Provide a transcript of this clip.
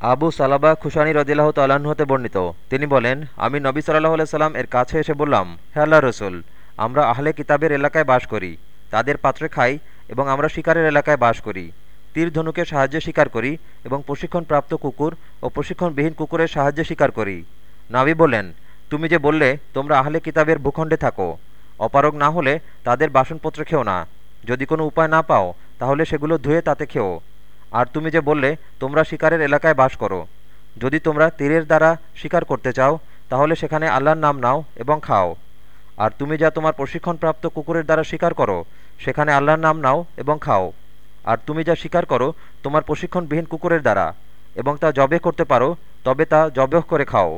আবু সালাবা খুশানি রদিল্লাহ তাল্লাহ্ন হতে বর্ণিত। তিনি বলেন, আমি নবী সাল্লাহ সাল্লাম এর কাছে এসে বললাম, হে আল্লাহ রসুল, আমরা আহলে কিতাবের এলাকায় বাস করি, তাদের পাত্রে খাই এবং আমরা শিকারের এলাকায় বাস করি। তীর ধনুকে সাহায্যে শিকার করি এবং প্রশিক্ষণপ্রাপ্ত কুকুর ও প্রশিক্ষণবিহীন কুকুরের সাহায্যে শিকার করি। নাবি বলেন, তুমি যে বললে, তোমরা আহলে কিতাবের ভূখণ্ডে থাকো। অপারগ না হলে তাদের বাসনপত্র খেও না। যদি কোনো উপায় না পাও, তাহলে সেগুলো ধুয়ে তাতে খেও। আর তুমি যে বললে, তোমরা শিকারের এলাকায় বাস করো। যদি তোমরা তীরের দ্বারা শিকার করতে চাও, তাহলে সেখানে আল্লাহর নাম নাও এবং খাও। আর তুমি যা তোমার প্রশিক্ষণপ্রাপ্ত কুকুরের দ্বারা শিকার করো, সেখানে আল্লাহর নাম নাও এবং খাও। আর তুমি যা শিকার করো, তোমার প্রশিক্ষণবিহীন কুকুরের দ্বারা। এবং তা জবে করতে পারো, তবে তা জবেহ করে খাও।